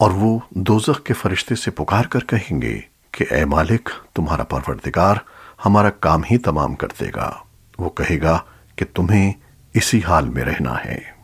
اور وہ دوزخ کے فرشتے سے پکار کر کہیں گے کہ اے مالک، تمہارا پروردگار ہمارا کام ہی تمام کر دے گا۔ وہ کہے گا کہ تمہیں اسی حال میں رہنا ہے۔